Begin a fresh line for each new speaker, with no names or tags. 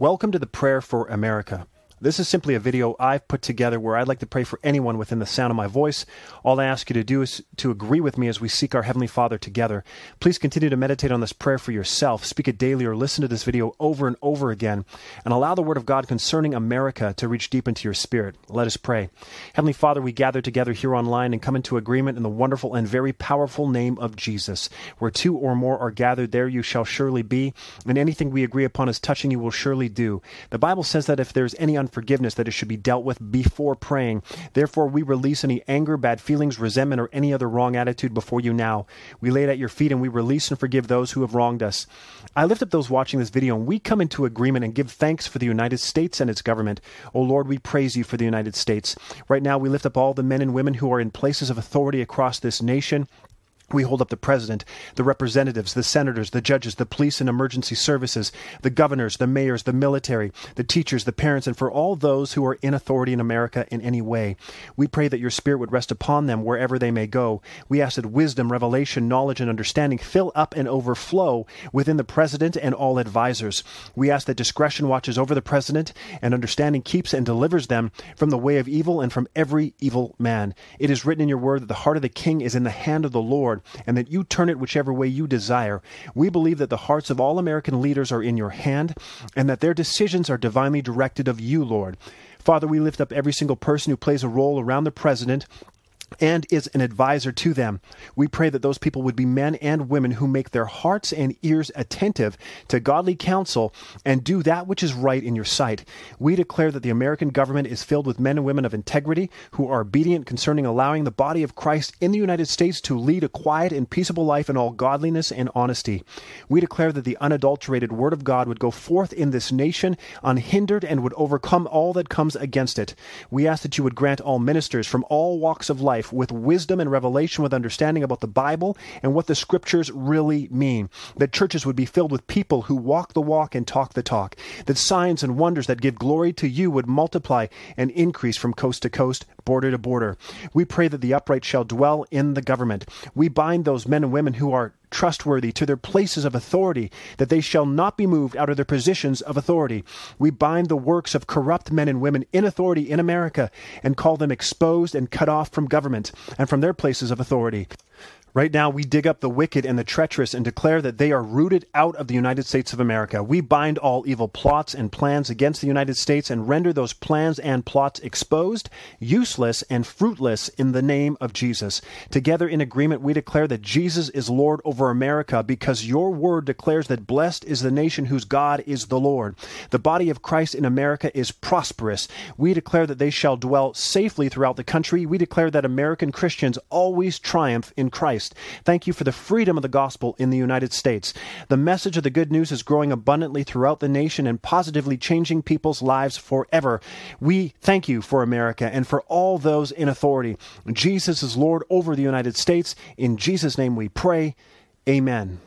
Welcome to the Prayer for America. This is simply a video I've put together where I'd like to pray for anyone within the sound of my voice. All I ask you to do is to agree with me as we seek our Heavenly Father together. Please continue to meditate on this prayer for yourself, speak it daily, or listen to this video over and over again, and allow the Word of God concerning America to reach deep into your spirit. Let us pray. Heavenly Father, we gather together here online and come into agreement in the wonderful and very powerful name of Jesus. Where two or more are gathered, there you shall surely be, and anything we agree upon as touching you will surely do. The Bible says that if there's any unforgiveness that it should be dealt with before praying. Therefore, we release any anger, bad feelings, resentment, or any other wrong attitude before you now. We lay it at your feet and we release and forgive those who have wronged us. I lift up those watching this video and we come into agreement and give thanks for the United States and its government. Oh Lord, we praise you for the United States. Right now, we lift up all the men and women who are in places of authority across this nation. We hold up the president, the representatives, the senators, the judges, the police and emergency services, the governors, the mayors, the military, the teachers, the parents, and for all those who are in authority in America in any way. We pray that your spirit would rest upon them wherever they may go. We ask that wisdom, revelation, knowledge, and understanding fill up and overflow within the president and all advisors. We ask that discretion watches over the president and understanding keeps and delivers them from the way of evil and from every evil man. It is written in your word that the heart of the king is in the hand of the Lord and that you turn it whichever way you desire. We believe that the hearts of all American leaders are in your hand and that their decisions are divinely directed of you, Lord. Father, we lift up every single person who plays a role around the president and is an advisor to them. We pray that those people would be men and women who make their hearts and ears attentive to godly counsel and do that which is right in your sight. We declare that the American government is filled with men and women of integrity who are obedient concerning allowing the body of Christ in the United States to lead a quiet and peaceable life in all godliness and honesty. We declare that the unadulterated word of God would go forth in this nation unhindered and would overcome all that comes against it. We ask that you would grant all ministers from all walks of life life with wisdom and revelation, with understanding about the Bible and what the scriptures really mean. That churches would be filled with people who walk the walk and talk the talk. That signs and wonders that give glory to you would multiply and increase from coast to coast, border to border. We pray that the upright shall dwell in the government. We bind those men and women who are trustworthy to their places of authority, that they shall not be moved out of their positions of authority. We bind the works of corrupt men and women in authority in America and call them exposed and cut off from government and from their places of authority. Right now, we dig up the wicked and the treacherous and declare that they are rooted out of the United States of America. We bind all evil plots and plans against the United States and render those plans and plots exposed, useless, and fruitless in the name of Jesus. Together in agreement, we declare that Jesus is Lord over America because your word declares that blessed is the nation whose God is the Lord. The body of Christ in America is prosperous. We declare that they shall dwell safely throughout the country. We declare that American Christians always triumph in Christ. Christ. Thank you for the freedom of the gospel in the United States. The message of the good news is growing abundantly throughout the nation and positively changing people's lives forever. We thank you for America and for all those in authority. Jesus is Lord over the United States. In Jesus' name we pray. Amen.